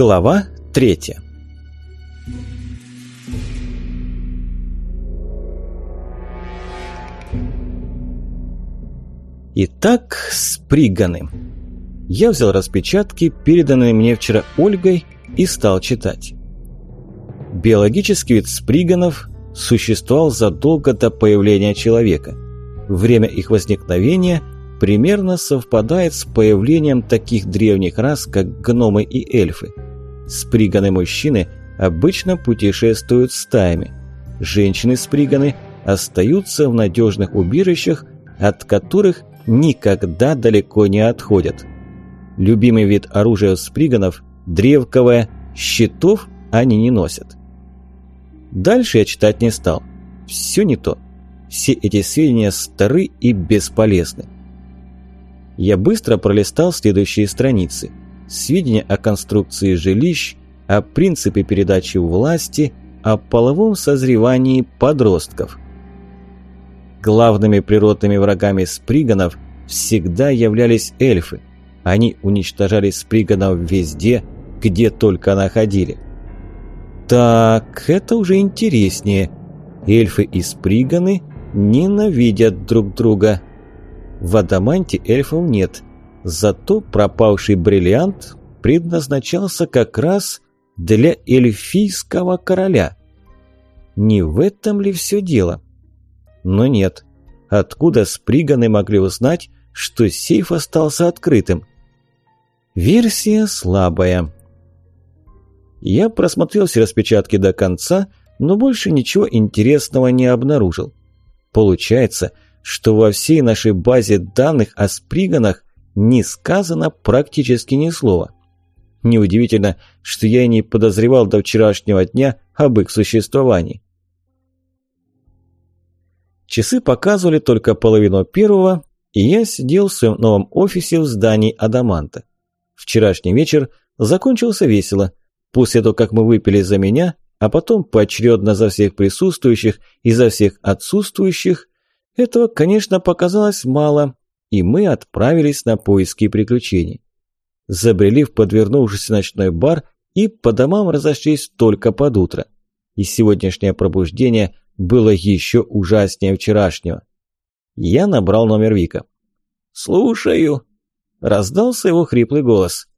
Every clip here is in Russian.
Глава третья Итак, сприганы. Я взял распечатки, переданные мне вчера Ольгой, и стал читать. Биологический вид сприганов существовал задолго до появления человека. Время их возникновения примерно совпадает с появлением таких древних рас, как гномы и эльфы. Сприганы-мужчины обычно путешествуют стаями. Женщины-сприганы остаются в надежных убежищах, от которых никогда далеко не отходят. Любимый вид оружия сприганов – древковое, щитов они не носят. Дальше я читать не стал. Все не то. Все эти сведения стары и бесполезны. Я быстро пролистал следующие страницы. Сведения о конструкции жилищ, о принципе передачи власти, о половом созревании подростков. Главными природными врагами сприганов всегда являлись эльфы. Они уничтожали сприганов везде, где только находили. Так, это уже интереснее. Эльфы и сприганы ненавидят друг друга. В Адаманте эльфов нет, зато пропавший бриллиант предназначался как раз для эльфийского короля. Не в этом ли все дело? Но нет. Откуда сприганы могли узнать, что сейф остался открытым? Версия слабая. Я просмотрел все распечатки до конца, но больше ничего интересного не обнаружил. Получается, что во всей нашей базе данных о сприганах не сказано практически ни слова. Неудивительно, что я и не подозревал до вчерашнего дня об их существовании. Часы показывали только половину первого, и я сидел в своем новом офисе в здании Адаманта. Вчерашний вечер закончился весело – После того, как мы выпили за меня, а потом поочередно за всех присутствующих и за всех отсутствующих, этого, конечно, показалось мало, и мы отправились на поиски приключений. Забрели в подвернувшийся ночной бар и по домам разошлись только под утро. И сегодняшнее пробуждение было еще ужаснее вчерашнего. Я набрал номер Вика. «Слушаю!» Раздался его хриплый голос.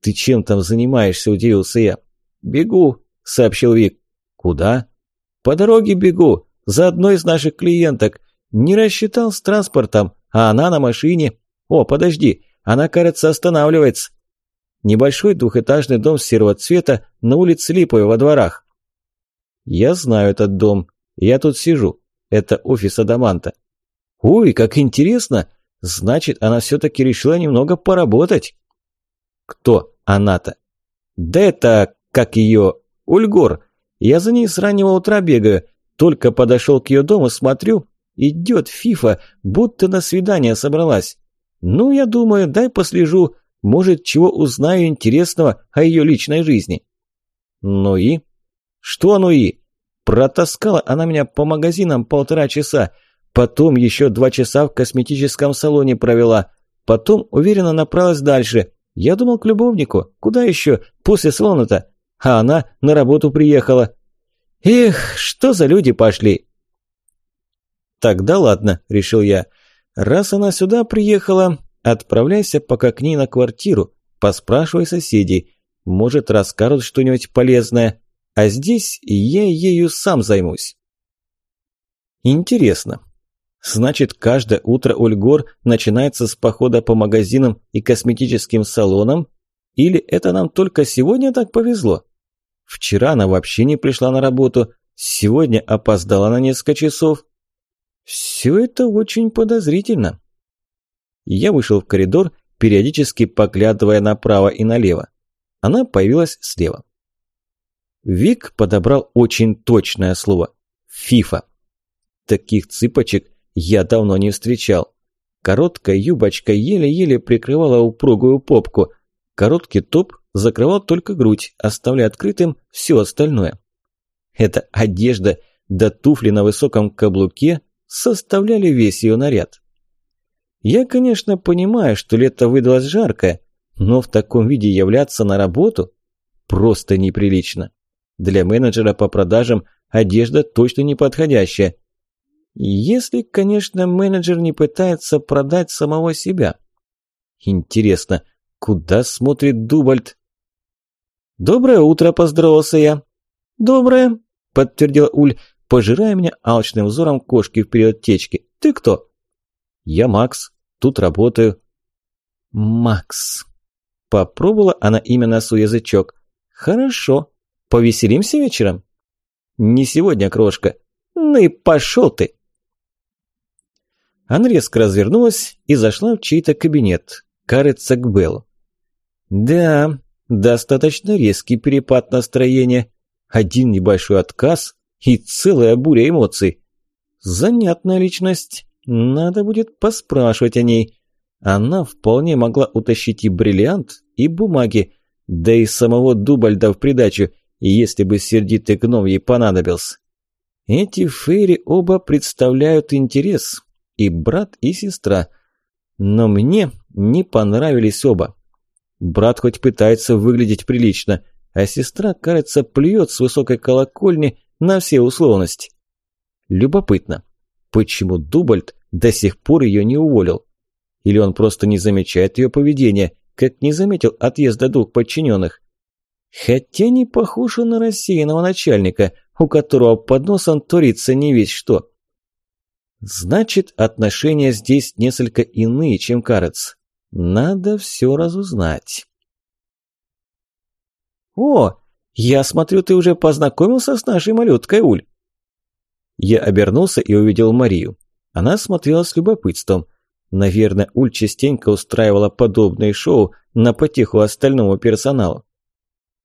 «Ты чем там занимаешься?» – удивился я. «Бегу», – сообщил Вик. «Куда?» «По дороге бегу, за одной из наших клиенток. Не рассчитал с транспортом, а она на машине. О, подожди, она, кажется, останавливается». Небольшой двухэтажный дом серого цвета на улице Липовой во дворах. «Я знаю этот дом. Я тут сижу. Это офис Адаманта». «Ой, как интересно! Значит, она все-таки решила немного поработать». Кто она-то? Да это, как ее, Ульгор. Я за ней с раннего утра бегаю. Только подошел к ее дому, смотрю, идет Фифа, будто на свидание собралась. Ну, я думаю, дай послежу, может, чего узнаю интересного о ее личной жизни. Ну и? Что ну и? Протаскала она меня по магазинам полтора часа, потом еще два часа в косметическом салоне провела, потом уверенно направилась дальше. Я думал к любовнику. Куда еще? После слона-то. А она на работу приехала. Эх, что за люди пошли? Тогда ладно, решил я. Раз она сюда приехала, отправляйся пока к ней на квартиру. Поспрашивай соседей. Может, расскажут что-нибудь полезное. А здесь я ею сам займусь. Интересно, Значит, каждое утро Ульгор начинается с похода по магазинам и косметическим салонам? Или это нам только сегодня так повезло? Вчера она вообще не пришла на работу, сегодня опоздала на несколько часов. Все это очень подозрительно. Я вышел в коридор, периодически поглядывая направо и налево. Она появилась слева. Вик подобрал очень точное слово – «фифа». Таких цыпочек я давно не встречал. Короткая юбочка еле-еле прикрывала упругую попку. Короткий топ закрывал только грудь, оставляя открытым все остальное. Эта одежда да туфли на высоком каблуке составляли весь ее наряд. Я, конечно, понимаю, что лето выдалось жаркое, но в таком виде являться на работу? просто неприлично. Для менеджера по продажам одежда точно не подходящая. Если, конечно, менеджер не пытается продать самого себя. Интересно, куда смотрит Дубальд? «Доброе утро», – поздоровался я. «Доброе», – подтвердил Уль, пожирая меня алчным взором кошки вперед течки. «Ты кто?» «Я Макс. Тут работаю». «Макс». Попробовала она имя свой язычок. «Хорошо. Повеселимся вечером?» «Не сегодня, крошка. Ну и пошел ты!» Она резко развернулась и зашла в чей-то кабинет, кажется, к Беллу. «Да, достаточно резкий перепад настроения. Один небольшой отказ и целая буря эмоций. Занятная личность. Надо будет поспрашивать о ней. Она вполне могла утащить и бриллиант, и бумаги, да и самого Дубальда в придачу, если бы сердитый гном ей понадобился. Эти фейри оба представляют интерес, и брат, и сестра. Но мне не понравились оба. Брат хоть пытается выглядеть прилично, а сестра, кажется, плюет с высокой колокольни на все условности. Любопытно, почему Дубальд до сих пор ее не уволил? Или он просто не замечает ее поведения, как не заметил отъезда двух подчиненных? Хотя не похож он на рассеянного начальника, у которого под носом творится не весь что. Значит, отношения здесь несколько иные, чем кажется. Надо все разузнать. «О, я смотрю, ты уже познакомился с нашей малюткой, Уль!» Я обернулся и увидел Марию. Она смотрела с любопытством. Наверное, Уль частенько устраивала подобные шоу на потеху остальному персоналу.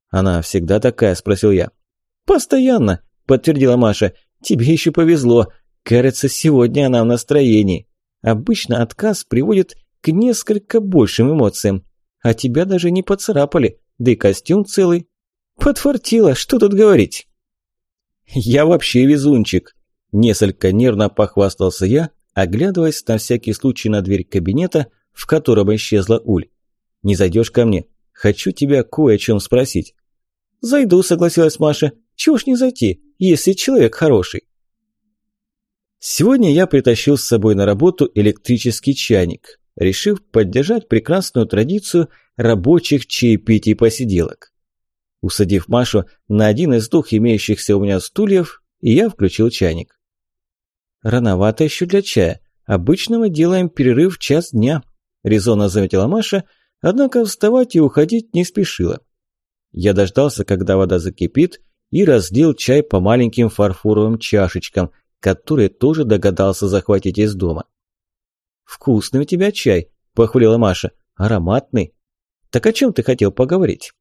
«Она всегда такая?» – спросил я. «Постоянно», – подтвердила Маша. «Тебе еще повезло. Кажется, сегодня она в настроении. Обычно отказ приводит к несколько большим эмоциям. А тебя даже не поцарапали, да и костюм целый. Подфартило, что тут говорить?» «Я вообще везунчик», – несколько нервно похвастался я, оглядываясь на всякий случай на дверь кабинета, в котором исчезла Уль. «Не зайдешь ко мне? Хочу тебя кое о чем спросить». «Зайду», – согласилась Маша. «Чего ж не зайти, если человек хороший?» Сегодня я притащил с собой на работу электрический чайник, решив поддержать прекрасную традицию рабочих чаепитий посиделок. Усадив Машу на один из двух имеющихся у меня стульев, я включил чайник. «Рановато еще для чая. Обычно мы делаем перерыв в час дня», – резонно заметила Маша, однако вставать и уходить не спешила. Я дождался, когда вода закипит, и разлил чай по маленьким фарфоровым чашечкам, которые тоже догадался захватить из дома. «Вкусный у тебя чай», – похвалила Маша. «Ароматный. Так о чем ты хотел поговорить?»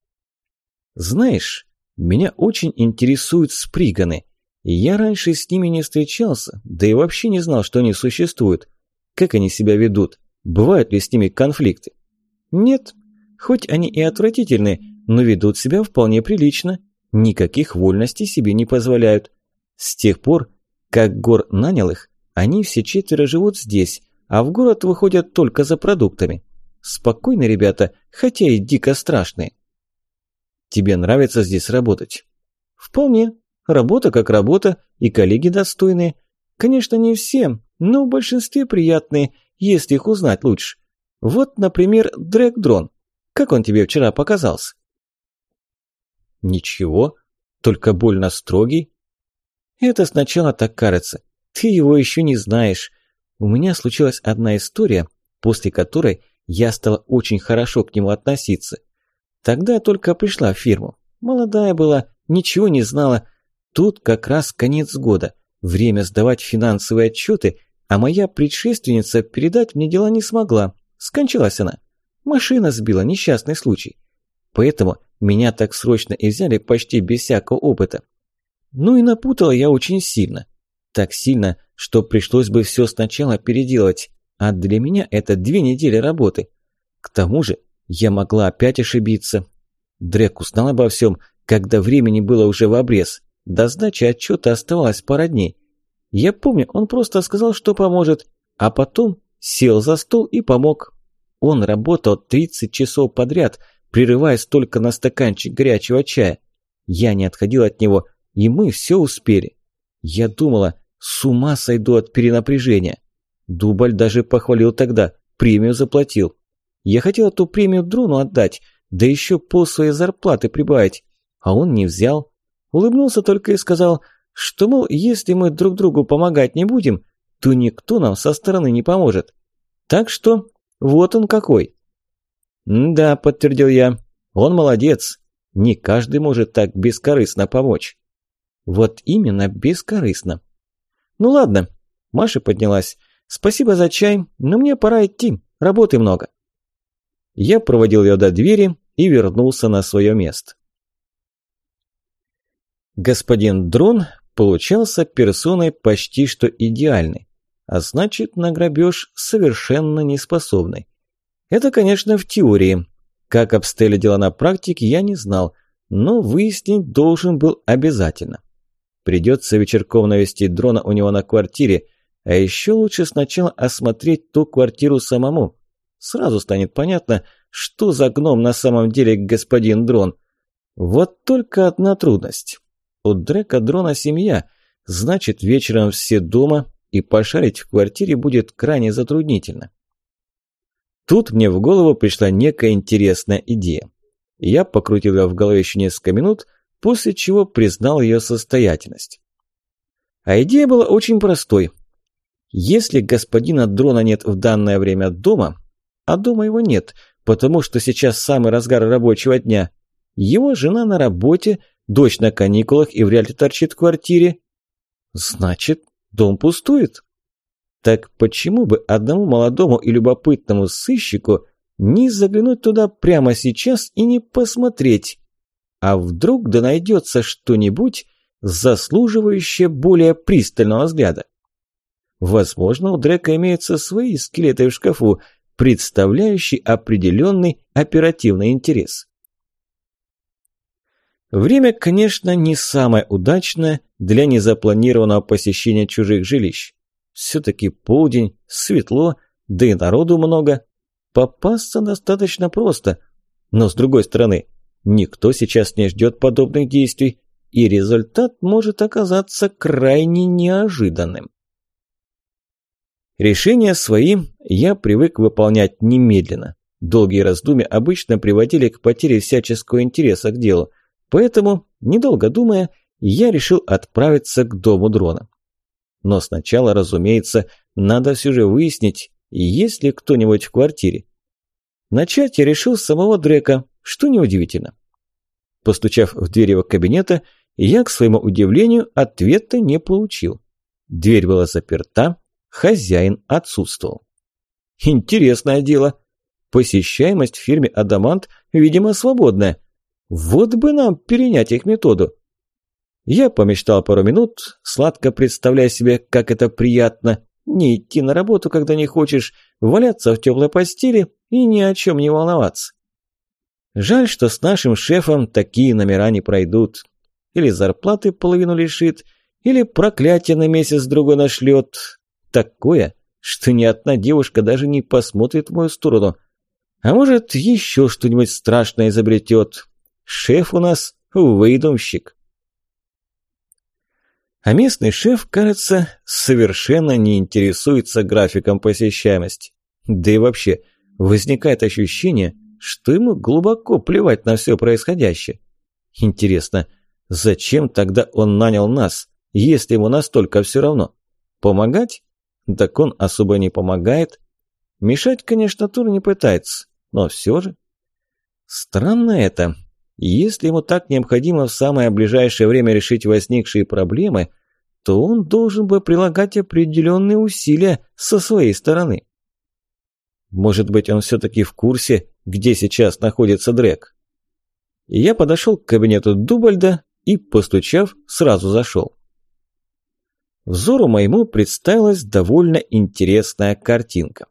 «Знаешь, меня очень интересуют сприганы. Я раньше с ними не встречался, да и вообще не знал, что они существуют. Как они себя ведут? Бывают ли с ними конфликты?» «Нет. Хоть они и отвратительны, но ведут себя вполне прилично. Никаких вольностей себе не позволяют. С тех пор, как Гор нанял их, они все четверо живут здесь, а в город выходят только за продуктами. Спокойно, ребята, хотя и дико страшные. Тебе нравится здесь работать? Вполне. Работа как работа, и коллеги достойные. Конечно, не все, но в большинстве приятные, если их узнать лучше. Вот, например, Дрэк Дрон. Как он тебе вчера показался? Ничего, только больно строгий. Это сначала так кажется. Ты его еще не знаешь. У меня случилась одна история, после которой я стала очень хорошо к нему относиться. Тогда я только пришла в фирму. Молодая была, ничего не знала. Тут как раз конец года. Время сдавать финансовые отчеты, а моя предшественница передать мне дела не смогла. Скончалась она. Машина сбила, несчастный случай. Поэтому меня так срочно и взяли почти без всякого опыта. Ну и напутала я очень сильно. Так сильно, что пришлось бы все сначала переделать. А для меня это две недели работы. К тому же я могла опять ошибиться. Дрек узнал обо всем, когда времени было уже в обрез. До сдачи отчета оставалось пара дней. Я помню, он просто сказал, что поможет, а потом сел за стол и помог. Он работал 30 часов подряд, прерываясь только на стаканчик горячего чая. Я не отходил от него, и мы все успели. Я думала, с ума сойду от перенапряжения. Дубль даже похвалил тогда, премию заплатил. Я хотел эту премию дрону отдать, да еще пол своей зарплаты прибавить, а он не взял. Улыбнулся только и сказал, что, мол, если мы друг другу помогать не будем, то никто нам со стороны не поможет. Так что вот он какой. «Да», – подтвердил я, – «он молодец. Не каждый может так бескорыстно помочь». «Вот именно бескорыстно». «Ну ладно», – Маша поднялась. «Спасибо за чай, но мне пора идти, работы много». Я проводил ее до двери и вернулся на свое место. Господин Дрон получался персоной почти что идеальной, а значит на грабеж совершенно неспособной. Это, конечно, в теории. Как обстояли дела на практике, я не знал, но выяснить должен был обязательно. Придется вечерком навестить дрона у него на квартире, а еще лучше сначала осмотреть ту квартиру самому. Сразу станет понятно, что за гном на самом деле господин дрон. Вот только одна трудность. У Дрека дрона семья, значит вечером все дома, и пошарить в квартире будет крайне затруднительно. Тут мне в голову пришла некая интересная идея. Я покрутил ее в голове еще несколько минут, после чего признал ее состоятельность. А идея была очень простой. Если господина Дрона нет в данное время дома, а дома его нет, потому что сейчас самый разгар рабочего дня, его жена на работе, дочь на каникулах и вряд ли торчит в квартире, значит, дом пустует. Так почему бы одному молодому и любопытному сыщику не заглянуть туда прямо сейчас и не посмотреть? А вдруг да найдется что-нибудь, заслуживающее более пристального взгляда? Возможно, у Дрека имеются свои скелеты в шкафу, представляющие определенный оперативный интерес. Время, конечно, не самое удачное для незапланированного посещения чужих жилищ. Все-таки полдень, светло, да и народу много. Попасться достаточно просто. Но с другой стороны, никто сейчас не ждет подобных действий, и результат может оказаться крайне неожиданным. Решения свои я привык выполнять немедленно. Долгие раздумья обычно приводили к потере всяческого интереса к делу, поэтому, недолго думая, я решил отправиться к дому дрона. Но сначала, разумеется, надо все же выяснить, есть ли кто-нибудь в квартире. Начать я решил с самого Дрека, что неудивительно. Постучав в дверь его кабинета, я, к своему удивлению, ответа не получил. Дверь была заперта, хозяин отсутствовал. Интересное дело. Посещаемость в фирме «Адамант», видимо, свободная. Вот бы нам перенять их методу. Я помечтал пару минут, сладко представляя себе, как это приятно. Не идти на работу, когда не хочешь, валяться в теплой постели и ни о чем не волноваться. Жаль, что с нашим шефом такие номера не пройдут. Или зарплаты половину лишит, или проклятие на месяц-другой нашлет. Такое, что ни одна девушка даже не посмотрит в мою сторону. А может, еще что-нибудь страшное изобретет. Шеф у нас выдумщик. А местный шеф, кажется, совершенно не интересуется графиком посещаемости. Да и вообще, возникает ощущение, что ему глубоко плевать на все происходящее. Интересно, зачем тогда он нанял нас, если ему настолько все равно? Помогать? Так он особо не помогает. Мешать, конечно, Тур не пытается, но все же. Странно это. Если ему так необходимо в самое ближайшее время решить возникшие проблемы, то он должен бы прилагать определенные усилия со своей стороны. Может быть, он все-таки в курсе, где сейчас находится Дрек. Я подошел к кабинету Дубальда и, постучав, сразу зашел. Взору моему представилась довольно интересная картинка.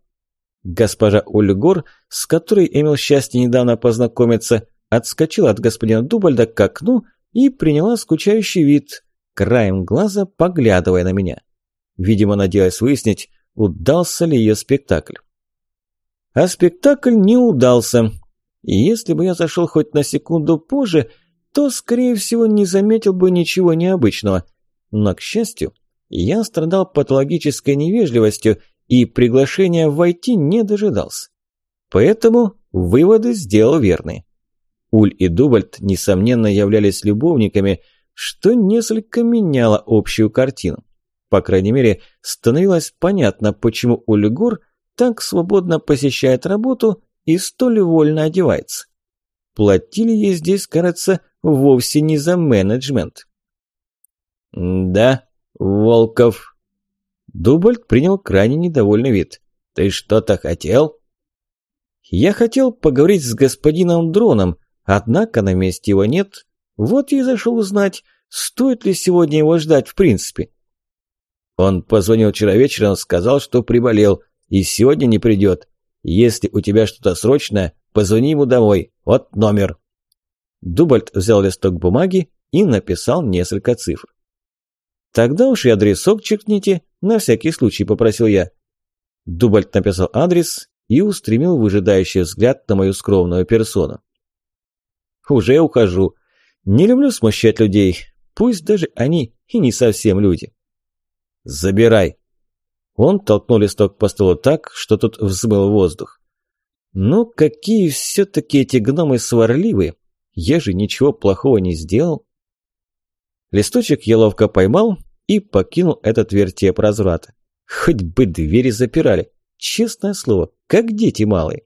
Госпожа Ольгор, с которой имел счастье недавно познакомиться, отскочила от господина Дубальда к окну и приняла скучающий вид, краем глаза поглядывая на меня. Видимо, надеясь выяснить, удался ли ее спектакль. А спектакль не удался. И если бы я зашел хоть на секунду позже, то, скорее всего, не заметил бы ничего необычного. Но, к счастью, я страдал патологической невежливостью и приглашения войти не дожидался. Поэтому выводы сделал верные. Уль и Дубальд, несомненно, являлись любовниками, что несколько меняло общую картину. По крайней мере, становилось понятно, почему Ульгур так свободно посещает работу и столь вольно одевается. Платили ей здесь, кажется, вовсе не за менеджмент. «Да, Волков». Дубальд принял крайне недовольный вид. «Ты что-то хотел?» «Я хотел поговорить с господином Дроном, однако на месте его нет. Вот и зашел узнать, стоит ли сегодня его ждать в принципе». Он позвонил вчера вечером, сказал, что приболел и сегодня не придет. Если у тебя что-то срочное, позвони ему домой. Вот номер». Дубальд взял листок бумаги и написал несколько цифр. «Тогда уж и адресок чекните, на всякий случай», – попросил я. Дубальд написал адрес и устремил выжидающий взгляд на мою скромную персону. «Уже ухожу. Не люблю смущать людей, пусть даже они и не совсем люди». «Забирай», он толкнул листок по столу так, что тот взмыл воздух. «Ну, какие все-таки эти гномы сварливые! Я же ничего плохого не сделал!» Листочек я ловко поймал и покинул этот вертеп разврата. Хоть бы двери запирали. Честное слово, как дети малые.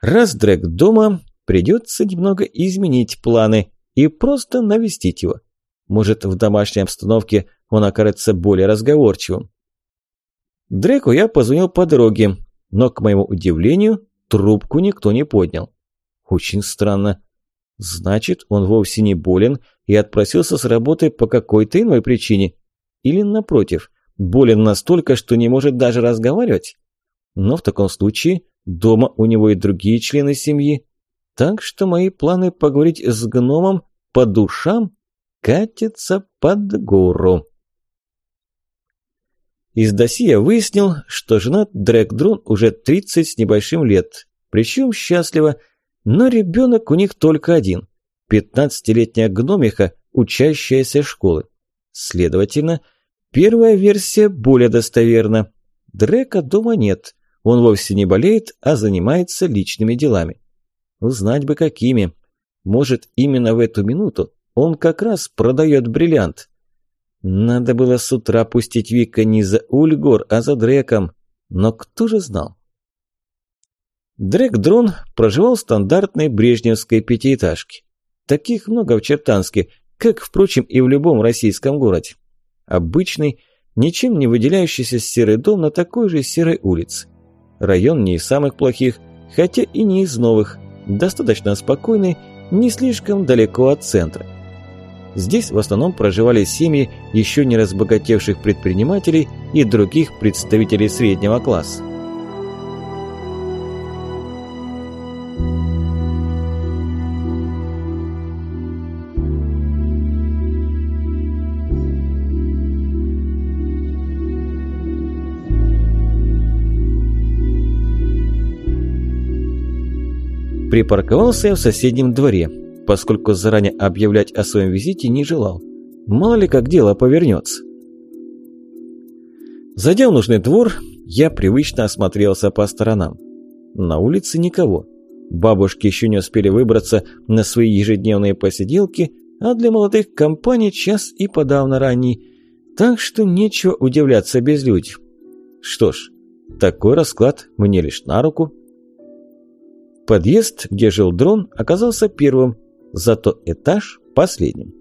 Раз Дрэк дома, придется немного изменить планы и просто навестить его. Может, в домашней обстановке он окажется более разговорчивым. Дреку я позвонил по дороге, но, к моему удивлению, трубку никто не поднял. Очень странно. Значит, он вовсе не болен и отпросился с работы по какой-то иной причине. Или, напротив, болен настолько, что не может даже разговаривать. Но в таком случае дома у него и другие члены семьи. Так что мои планы поговорить с гномом по душам катятся под гору. Из досье выяснил, что женат Дрэк Друн уже 30 с небольшим лет, причем счастливо, но ребенок у них только один – 15-летняя гномиха, учащаяся школы. Следовательно, первая версия более достоверна. Дрека дома нет, он вовсе не болеет, а занимается личными делами. Узнать бы какими. Может, именно в эту минуту он как раз продает бриллиант. Надо было с утра пустить Вика не за Ульгор, а за Дреком. Но кто же знал? Дрек-дрон проживал в стандартной брежневской пятиэтажке. Таких много в Чертанске, как, впрочем, и в любом российском городе. Обычный, ничем не выделяющийся серый дом на такой же серой улице. Район не из самых плохих, хотя и не из новых, достаточно спокойный, не слишком далеко от центра. Здесь в основном проживали семьи еще не разбогатевших предпринимателей и других представителей среднего класса. Припарковался я в соседнем дворе – поскольку заранее объявлять о своем визите не желал. Мало ли как дело повернется. Зайдя в нужный двор, я привычно осмотрелся по сторонам. На улице никого. Бабушки еще не успели выбраться на свои ежедневные посиделки, а для молодых компаний час и подавно ранний. Так что нечего удивляться без людей. Что ж, такой расклад мне лишь на руку. Подъезд, где жил дрон, оказался первым, зато этаж последним.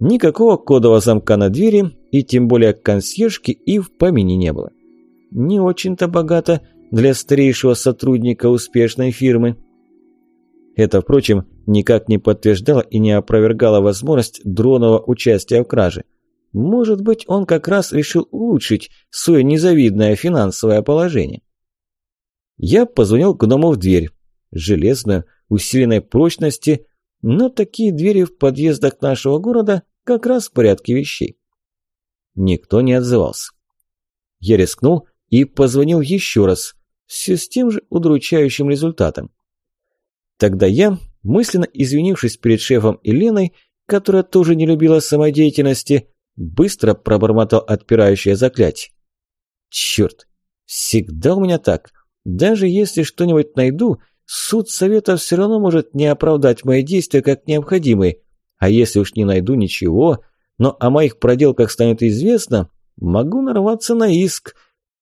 Никакого кодового замка на двери и тем более консьержки и в помине не было. Не очень-то богато для старейшего сотрудника успешной фирмы. Это, впрочем, никак не подтверждало и не опровергало возможность дронового участия в краже. Может быть, он как раз решил улучшить свое незавидное финансовое положение. Я позвонил гному в дверь. Железную, усиленной прочности, но такие двери в подъездах нашего города как раз в порядке вещей. Никто не отзывался. Я рискнул и позвонил еще раз, все с тем же удручающим результатом. Тогда я, мысленно извинившись перед шефом и Леной, которая тоже не любила самодеятельности, быстро пробормотал отпирающее заклятие. Черт, всегда у меня так. Даже если что-нибудь найду, суд совета все равно может не оправдать мои действия как необходимые. А если уж не найду ничего, но о моих проделках станет известно, могу нарваться на иск.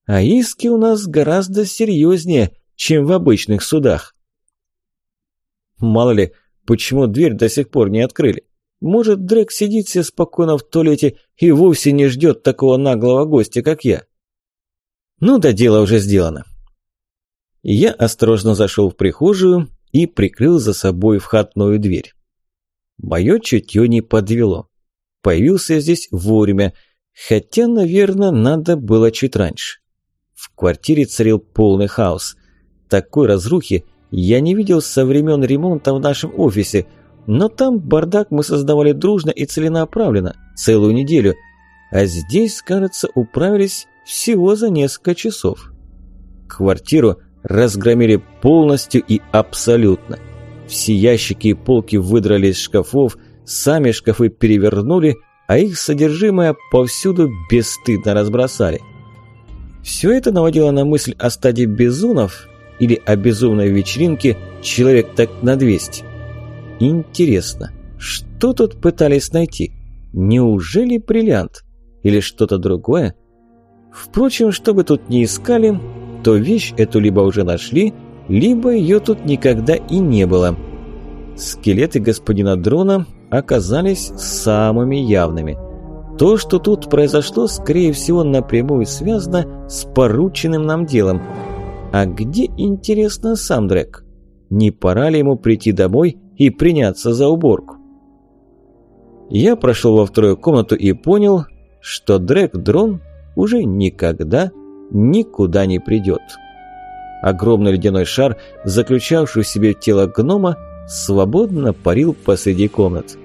А иски у нас гораздо серьезнее, чем в обычных судах. Мало ли, почему дверь до сих пор не открыли. Может, Дрек сидит себе спокойно в туалете и вовсе не ждет такого наглого гостя, как я. Ну да дело уже сделано. Я осторожно зашел в прихожую и прикрыл за собой входную дверь. Мое чутье не подвело. Появился я здесь вовремя, хотя, наверное, надо было чуть раньше. В квартире царил полный хаос. Такой разрухи я не видел со времен ремонта в нашем офисе, но там бардак мы создавали дружно и целенаправленно, целую неделю, а здесь, кажется, управились всего за несколько часов. Квартиру разгромили полностью и абсолютно. Все ящики и полки выдрали из шкафов, сами шкафы перевернули, а их содержимое повсюду бесстыдно разбросали. Все это наводило на мысль о стадии безумов или о безумной вечеринке человек так на 200. Интересно, что тут пытались найти? Неужели бриллиант? Или что-то другое? Впрочем, что бы тут ни искали, то вещь эту либо уже нашли, либо ее тут никогда и не было. Скелеты господина Дрона оказались самыми явными. То, что тут произошло, скорее всего, напрямую связано с порученным нам делом. А где, интересно, сам Дрек? Не пора ли ему прийти домой и приняться за уборку? Я прошел во вторую комнату и понял, что Дрек Дрон уже никогда никуда не придет. Огромный ледяной шар, заключавший в себе тело гнома, свободно парил посреди комнат.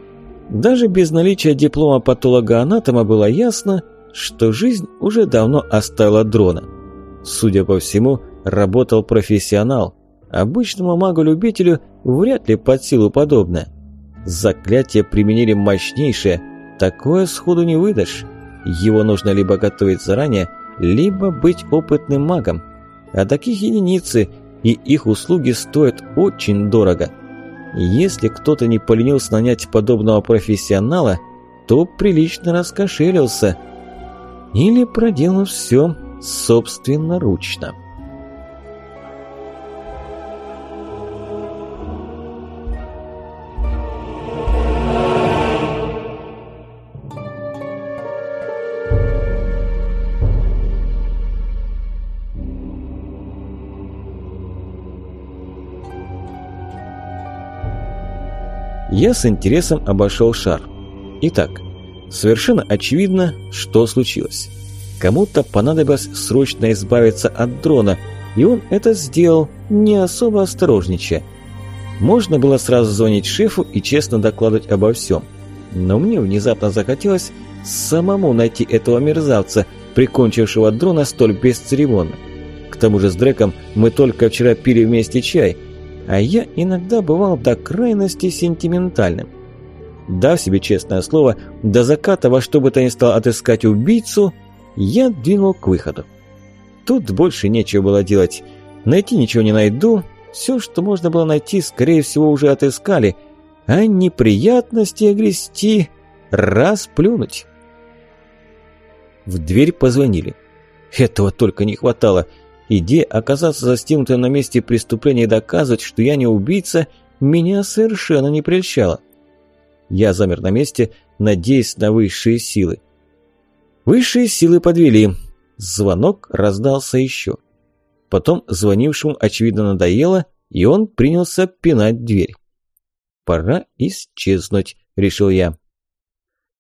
Даже без наличия диплома патолога-анатома было ясно, что жизнь уже давно оставила дрона. Судя по всему, работал профессионал. Обычному магу-любителю вряд ли под силу подобное. Заклятие применили мощнейшее, такое сходу не выдашь. Его нужно либо готовить заранее, либо быть опытным магом. А таких единицы, и их услуги стоят очень дорого. Если кто-то не поленился нанять подобного профессионала, то прилично раскошелился. Или проделал все собственноручно. Я с интересом обошел шар. Итак, совершенно очевидно, что случилось. Кому-то понадобилось срочно избавиться от дрона, и он это сделал, не особо осторожничая. Можно было сразу звонить шефу и честно докладывать обо всем. Но мне внезапно захотелось самому найти этого мерзавца, прикончившего дрона столь бесцеремонно. К тому же с Дреком мы только вчера пили вместе чай – а я иногда бывал до крайности сентиментальным. Дав себе честное слово, до заката во что бы то ни стало отыскать убийцу, я двинул к выходу. Тут больше нечего было делать. Найти ничего не найду, все, что можно было найти, скорее всего, уже отыскали, а неприятности огрести, расплюнуть. В дверь позвонили. Этого только не хватало – Идея оказаться застигнутым на месте преступления и доказывать, что я не убийца, меня совершенно не прельщала. Я замер на месте, надеясь на высшие силы. Высшие силы подвели. Звонок раздался еще. Потом звонившему, очевидно, надоело, и он принялся пинать дверь. «Пора исчезнуть», – решил я.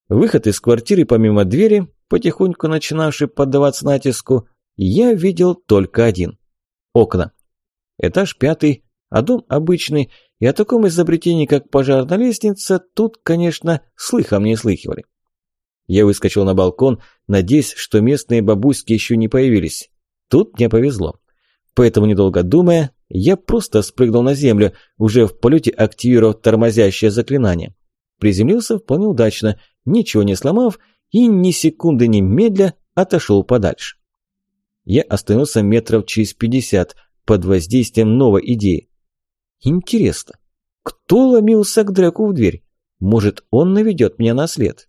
Выход из квартиры помимо двери, потихоньку начинавший поддаваться натиску, я видел только один. Окна. Этаж пятый, а дом обычный, и о таком изобретении, как пожарная лестница, тут, конечно, слыхом не слыхивали. Я выскочил на балкон, надеясь, что местные бабуськи еще не появились. Тут мне повезло. Поэтому, недолго думая, я просто спрыгнул на землю, уже в полете активировав тормозящее заклинание. Приземлился вполне удачно, ничего не сломав, и ни секунды не медля отошел подальше. Я остановился метров через пятьдесят под воздействием новой идеи. Интересно, кто ломился к Дреку в дверь? Может, он наведет меня на след?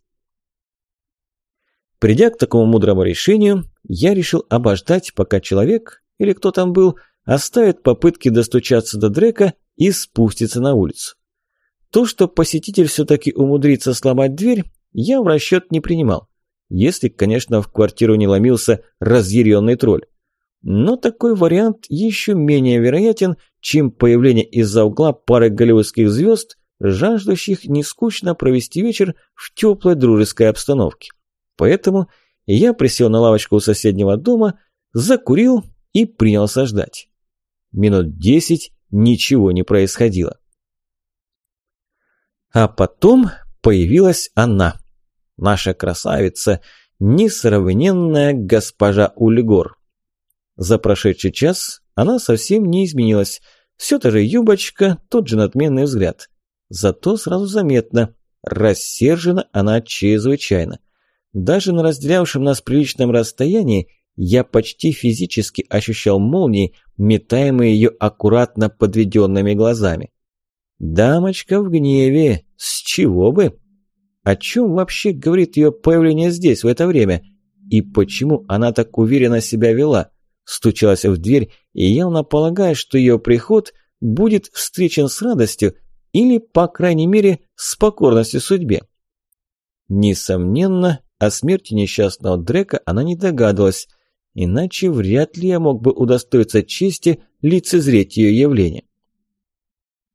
Придя к такому мудрому решению, я решил обождать, пока человек, или кто там был, оставит попытки достучаться до Дрека и спустится на улицу. То, что посетитель все-таки умудрится сломать дверь, я в расчет не принимал. Если, конечно, в квартиру не ломился разъяренный тролль. Но такой вариант еще менее вероятен, чем появление из-за угла пары голливудских звезд, жаждущих нескучно провести вечер в теплой дружеской обстановке. Поэтому я присел на лавочку у соседнего дома, закурил и принялся ждать. Минут десять ничего не происходило. А потом появилась она, наша красавица, несравненная госпожа Ульгор. За прошедший час она совсем не изменилась. Все та же юбочка, тот же надменный взгляд. Зато сразу заметно, рассержена она чрезвычайно. Даже на разделявшем нас приличном расстоянии я почти физически ощущал молнии, метаемые ее аккуратно подведенными глазами. Дамочка в гневе, с чего бы? О чем вообще говорит ее появление здесь в это время? И почему она так уверенно себя вела? Стучалась в дверь и явно полагая, что ее приход будет встречен с радостью или, по крайней мере, с покорностью судьбе. Несомненно, о смерти несчастного Дрека она не догадывалась, иначе вряд ли я мог бы удостоиться чести лицезреть ее явление.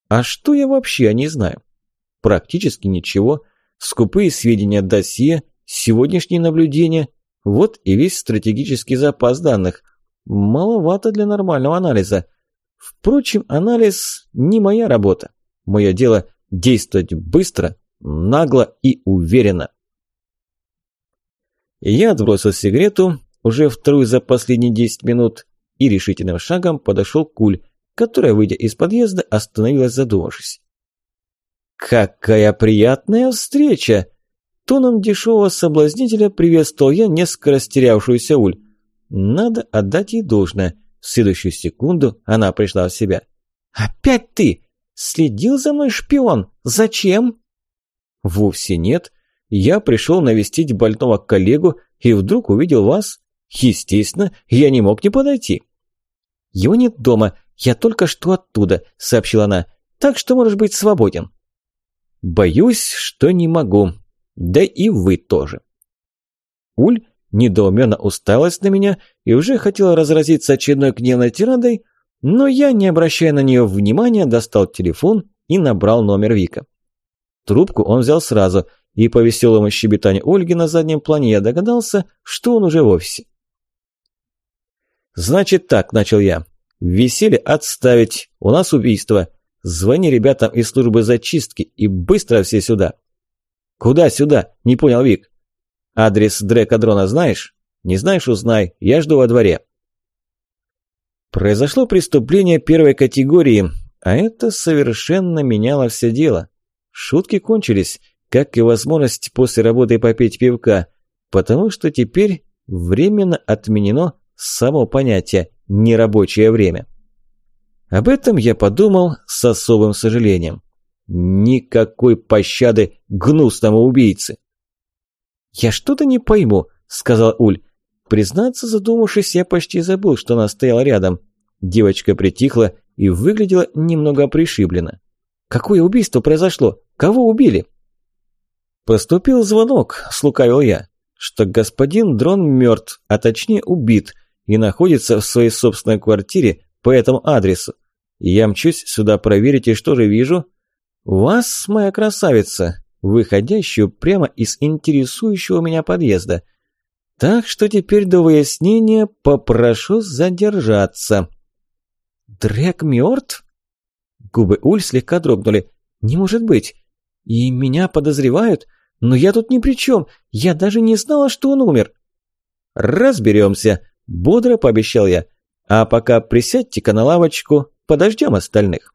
А что я вообще о ней знаю? Практически ничего. Скупые сведения досье, сегодняшние наблюдения, вот и весь стратегический запас данных. Маловато для нормального анализа. Впрочем, анализ не моя работа. Мое дело действовать быстро, нагло и уверенно. Я отбросил сигарету, уже вторую за последние 10 минут, и решительным шагом подошел к Куль, которая, выйдя из подъезда, остановилась задумавшись. «Какая приятная встреча!» Тоном дешевого соблазнителя приветствовал я несколько растерявшуюся Уль. Надо отдать ей должное. В следующую секунду она пришла в себя. «Опять ты? Следил за мной шпион? Зачем?» «Вовсе нет. Я пришел навестить больного коллегу и вдруг увидел вас. Естественно, я не мог не подойти». «Его нет дома. Я только что оттуда», — сообщила она. «Так что можешь быть свободен». «Боюсь, что не могу. Да и вы тоже». Уль недоуменно уставилась на меня и уже хотела разразиться очередной гневной тирадой, но я, не обращая на нее внимания, достал телефон и набрал номер Вика. Трубку он взял сразу, и по веселому щебетанию Ольги на заднем плане я догадался, что он уже в офисе. «Значит так», – начал я. «Веселье отставить, у нас убийство. Звони ребятам из службы зачистки и быстро все сюда». «Куда сюда?» – не понял Вик. Адрес Дрека Дрона знаешь? Не знаешь – узнай. Я жду во дворе. Произошло преступление первой категории, а это совершенно меняло все дело. Шутки кончились, как и возможность после работы попить пивка, потому что теперь временно отменено само понятие «нерабочее время». Об этом я подумал с особым сожалением. Никакой пощады гнусному убийце. «Я что-то не пойму», – сказал Уль. Признаться, задумавшись, я почти забыл, что она стояла рядом. Девочка притихла и выглядела немного пришибленно. «Какое убийство произошло? Кого убили?» «Поступил звонок», – слукавил я, – «что господин Дрон мертв, а точнее убит, и находится в своей собственной квартире по этому адресу. Я мчусь сюда проверить, и что же вижу?» «Вас, моя красавица, выходящую прямо из интересующего меня подъезда. Так что теперь до выяснения попрошу задержаться. Дрек мертв? Губы Уль слегка дрогнули. Не может быть. И меня подозревают? Но я тут ни при чем. Я даже не знала, что он умер. Разберемся, бодро пообещал я. А пока присядьте-ка на лавочку, подождем остальных.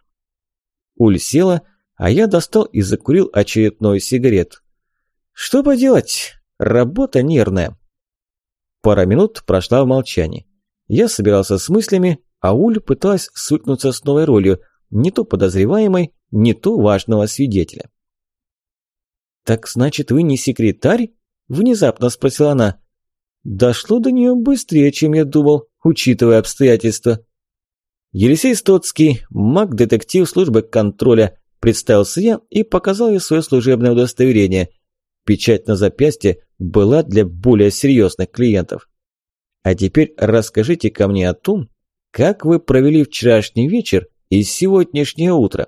Уль села, а я достал и закурил очередную сигарету. Что поделать, работа нервная. Пара минут прошла в молчании. Я собирался с мыслями, а Уль пыталась свыкнуться с новой ролью, не то подозреваемой, не то важного свидетеля. «Так значит, вы не секретарь?» – внезапно спросила она. Дошло до нее быстрее, чем я думал, учитывая обстоятельства. Елисей Стоцкий, маг-детектив службы контроля, представился я и показал ей свое служебное удостоверение. Печать на запястье была для более серьезных клиентов. А теперь расскажите ко мне о том, как вы провели вчерашний вечер и сегодняшнее утро.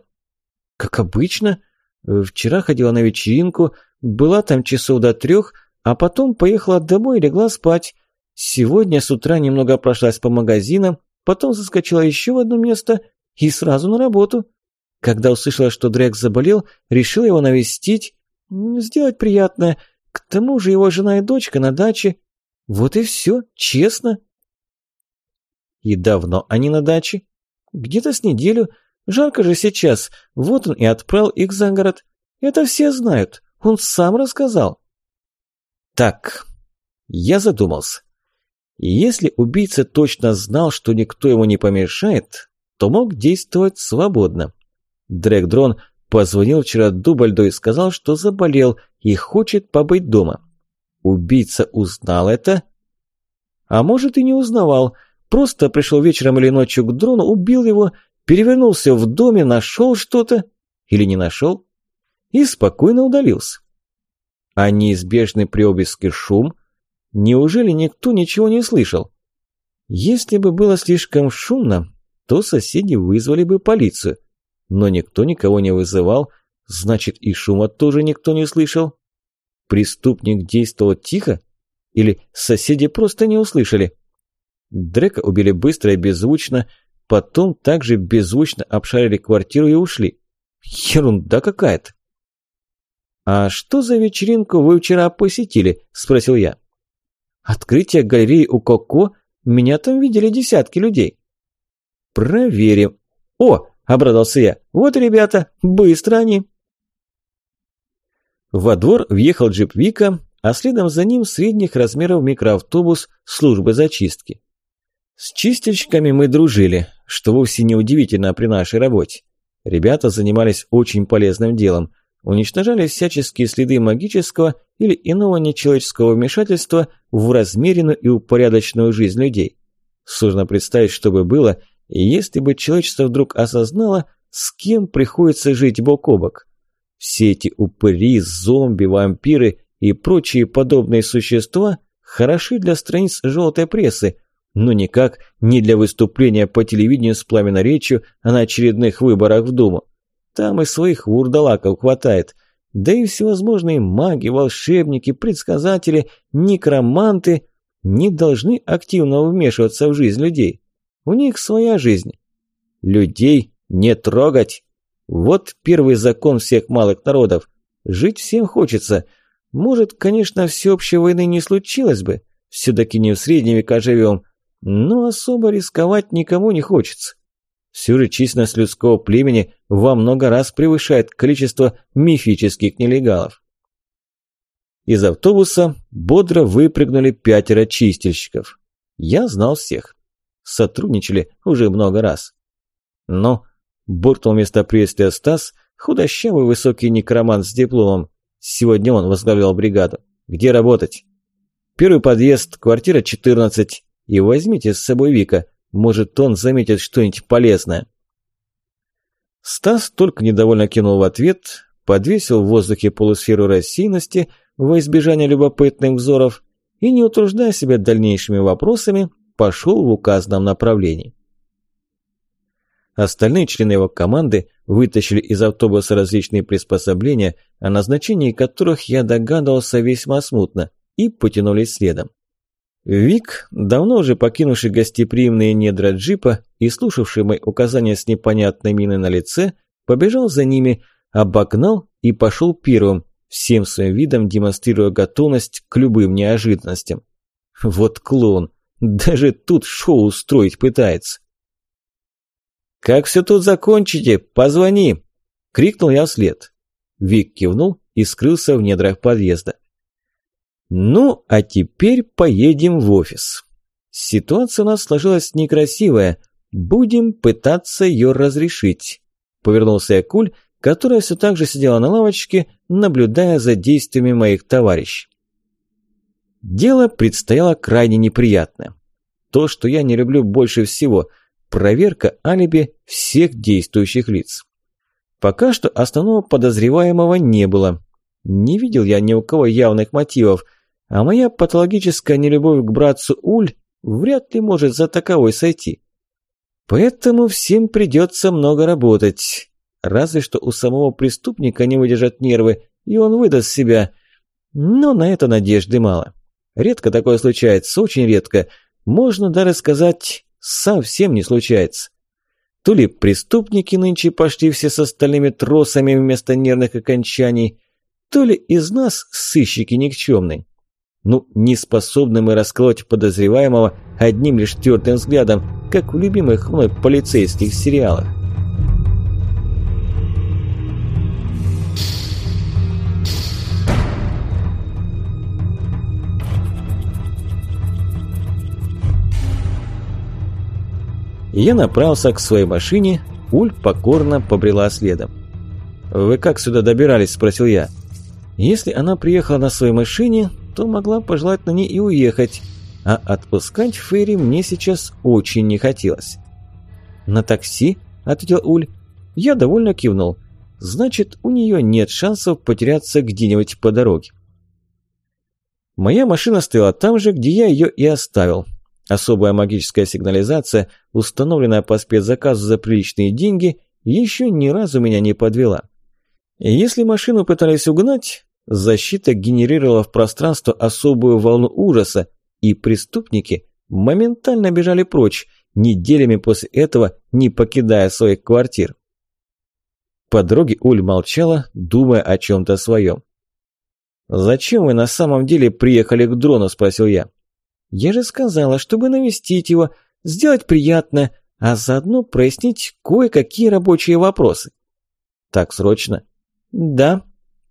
Как обычно, вчера ходила на вечеринку, была там часов до трех, а потом поехала домой и легла спать. Сегодня с утра немного прошлась по магазинам, потом заскочила еще в одно место и сразу на работу. Когда услышала, что Дрек заболел, решила его навестить, сделать приятное. К тому же его жена и дочка на даче. Вот и все, честно. И давно они на даче? Где-то с неделю. Жарко же сейчас. Вот он и отправил их за город. Это все знают. Он сам рассказал. Так, я задумался. Если убийца точно знал, что никто ему не помешает, то мог действовать свободно. Дрэгдрон позвонил вчера Дубальду и сказал, что заболел и хочет побыть дома. Убийца узнал это? А может и не узнавал, просто пришел вечером или ночью к дрону, убил его, перевернулся в доме, нашел что-то или не нашел и спокойно удалился а неизбежный при обыске шум? Неужели никто ничего не слышал? Если бы было слишком шумно, то соседи вызвали бы полицию. Но никто никого не вызывал, значит и шума тоже никто не слышал. Преступник действовал тихо? Или соседи просто не услышали? Дрека убили быстро и беззвучно, потом также беззвучно обшарили квартиру и ушли. Ерунда какая-то. «А что за вечеринку вы вчера посетили?» – спросил я. «Открытие галереи у Коко. Меня там видели десятки людей». «Проверим». «О!» – обрадовался я. «Вот, ребята, быстро они». Во двор въехал джип Вика, а следом за ним средних размеров микроавтобус службы зачистки. С чистильщиками мы дружили, что вовсе не удивительно при нашей работе. Ребята занимались очень полезным делом – уничтожали всяческие следы магического или иного нечеловеческого вмешательства в размеренную и упорядоченную жизнь людей. Сложно представить, что бы было, если бы человечество вдруг осознало, с кем приходится жить бок о бок. Все эти упыри, зомби, вампиры и прочие подобные существа хороши для страниц желтой прессы, но никак не для выступления по телевидению с пламенной речью на очередных выборах в Думу. Там и своих вурдалаков хватает. Да и всевозможные маги, волшебники, предсказатели, некроманты не должны активно вмешиваться в жизнь людей. У них своя жизнь. Людей не трогать. Вот первый закон всех малых народов. Жить всем хочется. Может, конечно, всеобщей войны не случилось бы. Все-таки не в средние века живем. Но особо рисковать никому не хочется. Всю же численность людского племени во много раз превышает количество мифических нелегалов. Из автобуса бодро выпрыгнули пятеро чистильщиков. Я знал всех. Сотрудничали уже много раз. Но, буркнул вместо приветствия Стас, худощавый высокий некромант с дипломом. Сегодня он возглавлял бригаду. Где работать? Первый подъезд, квартира 14. И возьмите с собой Вика. Может, он заметит что-нибудь полезное. Стас только недовольно кинул в ответ, подвесил в воздухе полусферу рассеянности во избежание любопытных взоров и, не утруждая себя дальнейшими вопросами, пошел в указанном направлении. Остальные члены его команды вытащили из автобуса различные приспособления, о назначении которых я догадывался весьма смутно, и потянулись следом. Вик, давно уже покинувший гостеприимные недра джипа и слушавший мои указания с непонятной миной на лице, побежал за ними, обогнал и пошел первым, всем своим видом демонстрируя готовность к любым неожиданностям. Вот клоун, Даже тут шоу устроить пытается. «Как все тут закончите, позвони!» – крикнул я вслед. Вик кивнул и скрылся в недрах подъезда. «Ну, а теперь поедем в офис. Ситуация у нас сложилась некрасивая. Будем пытаться ее разрешить». Повернулся я Куль, которая все так же сидела на лавочке, наблюдая за действиями моих товарищей. Дело предстояло крайне неприятное. То, что я не люблю больше всего – проверка алиби всех действующих лиц. Пока что основного подозреваемого не было. Не видел я ни у кого явных мотивов, а моя патологическая нелюбовь к братцу Уль вряд ли может за таковой сойти. Поэтому всем придется много работать. Разве что у самого преступника не выдержат нервы, и он выдаст себя. Но на это надежды мало. Редко такое случается, очень редко. Можно даже сказать, совсем не случается. То ли преступники нынче пошли все с остальными тросами вместо нервных окончаний, то ли из нас сыщики никчемные. Ну, не способны мы расколоть подозреваемого одним лишь твердым взглядом, как в любимых мной полицейских сериалах. Я направился к своей машине, Уль покорно побрела следом. «Вы как сюда добирались?» – спросил я. «Если она приехала на своей машине, то могла пожелать на ней и уехать, а отпускать Ферри мне сейчас очень не хотелось». «На такси?» – ответил Уль. Я довольно кивнул. «Значит, у нее нет шансов потеряться где-нибудь по дороге». Моя машина стояла там же, где я ее и оставил, Особая магическая сигнализация, установленная по спецзаказу за приличные деньги, еще ни разу меня не подвела. Если машину пытались угнать, защита генерировала в пространство особую волну ужаса, и преступники моментально бежали прочь, неделями после этого не покидая своих квартир. По дороге Уль молчала, думая о чем-то своем. «Зачем вы на самом деле приехали к дрону?» – спросил я. Я же сказала, чтобы навестить его, сделать приятное, а заодно прояснить кое-какие рабочие вопросы. Так срочно? Да,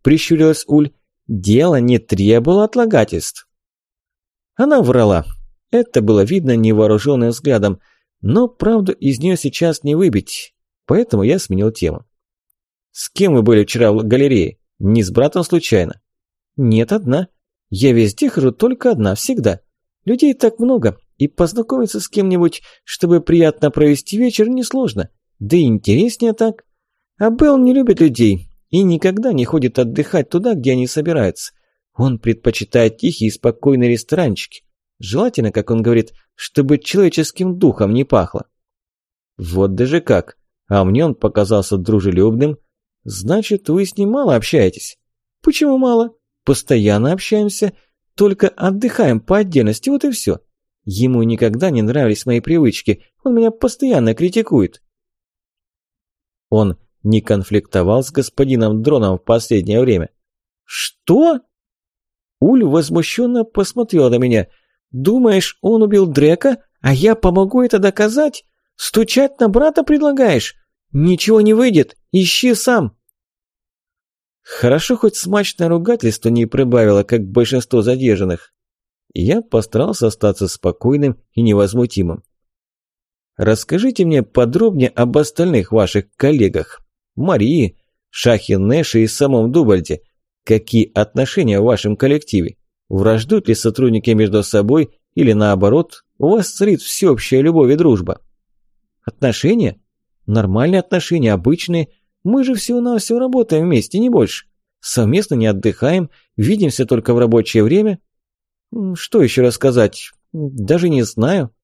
прищурилась Уль. Дело не требовало отлагательств. Она врала. Это было видно невооруженным взглядом, но правду из нее сейчас не выбить, поэтому я сменил тему. «С кем вы были вчера в галерее? Не с братом случайно?» «Нет, одна. Я везде хожу только одна, всегда. Людей так много, и познакомиться с кем-нибудь, чтобы приятно провести вечер, несложно. Да и интереснее так. А Белл не любит людей и никогда не ходит отдыхать туда, где они собираются. Он предпочитает тихие и спокойные ресторанчики. Желательно, как он говорит, чтобы человеческим духом не пахло. Вот даже как. А мне он показался дружелюбным. Значит, вы с ним мало общаетесь. Почему мало? Постоянно общаемся – только отдыхаем по отдельности, вот и все. Ему никогда не нравились мои привычки, он меня постоянно критикует. Он не конфликтовал с господином Дроном в последнее время. «Что?» Уль возмущенно посмотрела на меня. «Думаешь, он убил Дрека, а я помогу это доказать? Стучать на брата предлагаешь? Ничего не выйдет, ищи сам!» Хорошо хоть смачное ругательство не прибавило, как большинство задержанных. Я постарался остаться спокойным и невозмутимым. Расскажите мне подробнее об остальных ваших коллегах. Марии, Шахе Нэше и самом Дубальде. Какие отношения в вашем коллективе? Враждуют ли сотрудники между собой или наоборот, у вас царит всеобщая любовь и дружба? Отношения? Нормальные отношения, обычные – мы же всего-навсего работаем вместе, не больше. Совместно не отдыхаем, видимся только в рабочее время. Что еще рассказать? Даже не знаю.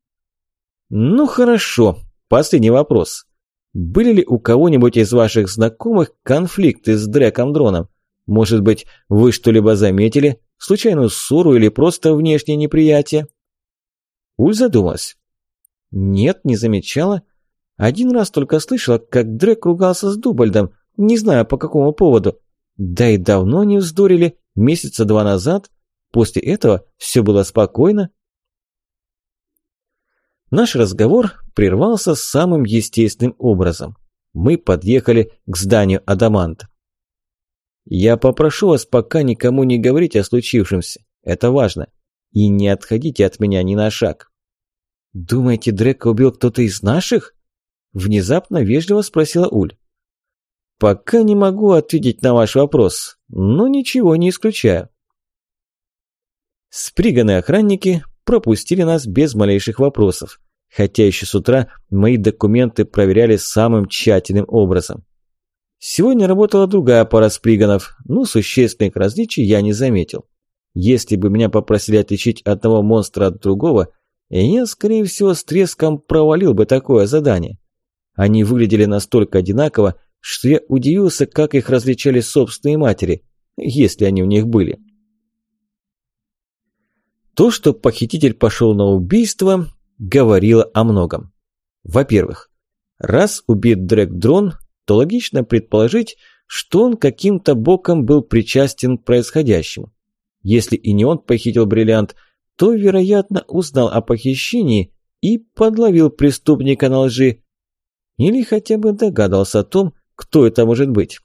Ну хорошо, последний вопрос. Были ли у кого-нибудь из ваших знакомых конфликты с Дреком Дроном? Может быть, вы что-либо заметили? Случайную ссору или просто внешнее неприятие? Уль задумалась. Нет, не замечала. Один раз только слышала, как Дрек ругался с Дубальдом, не знаю по какому поводу. Да и давно не вздорили, месяца два назад. После этого все было спокойно. Наш разговор прервался самым естественным образом. Мы подъехали к зданию Адаманта. «Я попрошу вас пока никому не говорить о случившемся. Это важно. И не отходите от меня ни на шаг». «Думаете, Дрека убил кто-то из наших?» Внезапно вежливо спросила Уль. «Пока не могу ответить на ваш вопрос, но ничего не исключаю». Сприганы охранники пропустили нас без малейших вопросов, хотя еще с утра мои документы проверяли самым тщательным образом. Сегодня работала другая пара сприганов, но существенных различий я не заметил. Если бы меня попросили отличить одного монстра от другого, я, скорее всего, с треском провалил бы такое задание. Они выглядели настолько одинаково, что я удивился, как их различали собственные матери, если они у них были. То, что похититель пошел на убийство, говорило о многом. Во-первых, раз убит Дрэк-дрон, то логично предположить, что он каким-то боком был причастен к происходящему. Если и не он похитил бриллиант, то, вероятно, узнал о похищении и подловил преступника на лжи, или хотя бы догадался о том, кто это может быть.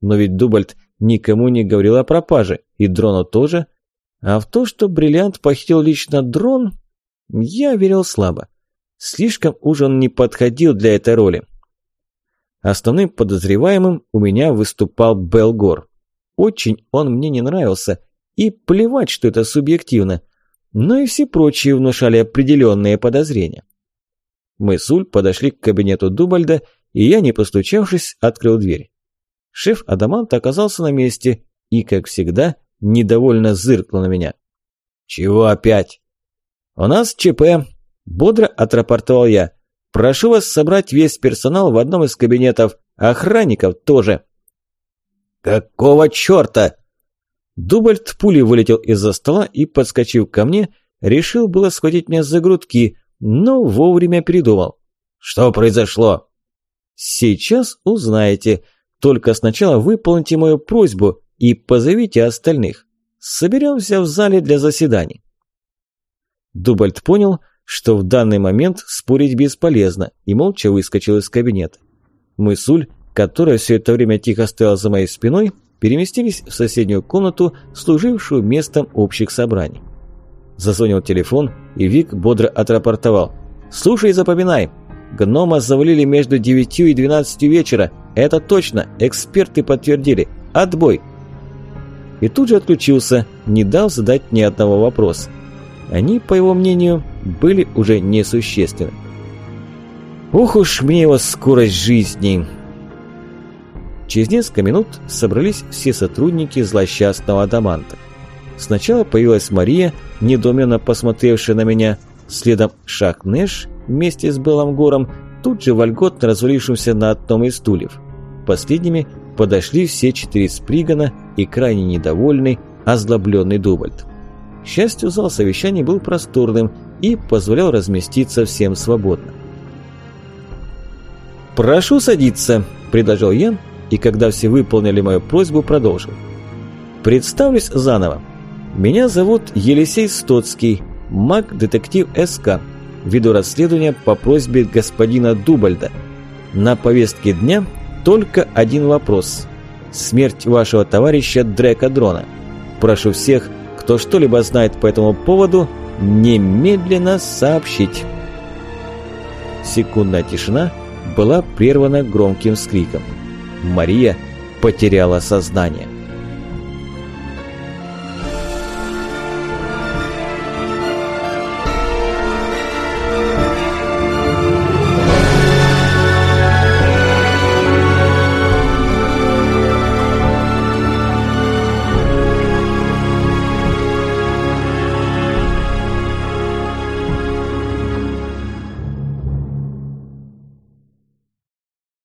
Но ведь Дубальд никому не говорил о пропаже, и дрону тоже. А в то, что бриллиант похитил лично дрон, я верил слабо. Слишком уж он не подходил для этой роли. Основным подозреваемым у меня выступал Белгор. Очень он мне не нравился, и плевать, что это субъективно. Но и все прочие внушали определенные подозрения. Мы с Уль подошли к кабинету Дубальда, и я, не постучавшись, открыл дверь. Шеф Адаманта оказался на месте и, как всегда, недовольно зыркнул на меня. «Чего опять?» «У нас ЧП», – бодро отрапортовал я. «Прошу вас собрать весь персонал в одном из кабинетов, охранников тоже». «Какого черта?» Дубальд пулей вылетел из-за стола и, подскочив ко мне, решил было схватить меня за грудки, но вовремя передумал. «Что произошло?» «Сейчас узнаете. Только сначала выполните мою просьбу и позовите остальных. Соберемся в зале для заседаний». Дубальд понял, что в данный момент спорить бесполезно, и молча выскочил из кабинета. Мы с Уль, которая все это время тихо стояла за моей спиной, переместились в соседнюю комнату, служившую местом общих собраний. Зазвонил телефон, и Вик бодро отрапортовал. «Слушай и запоминай. Гнома завалили между 9 и 12 вечера. Это точно, эксперты подтвердили. Отбой!» И тут же отключился, не дал задать ни одного вопроса. Они, по его мнению, были уже несущественны. Ох уж мне его скорость жизни! Через несколько минут собрались все сотрудники злосчастного Адаманта. Сначала появилась Мария, недоуменно посмотревшая на меня, следом Шахнеш вместе с Белым Гором, тут же вольготно развалившимся на одном из стульев. Последними подошли все четыре Спригана и крайне недовольный, озлобленный Дубальд. К счастью, зал совещаний был просторным и позволял разместиться всем свободно. «Прошу садиться», – предложил Ян, и когда все выполнили мою просьбу, продолжил. «Представлюсь заново. Меня зовут Елисей Стоцкий, маг-детектив СК. Веду расследование по просьбе господина Дубальда. На повестке дня только один вопрос. Смерть вашего товарища Дрека Дрона. Прошу всех, кто что-либо знает по этому поводу, немедленно сообщить. Секундная тишина была прервана громким скриком. Мария потеряла сознание.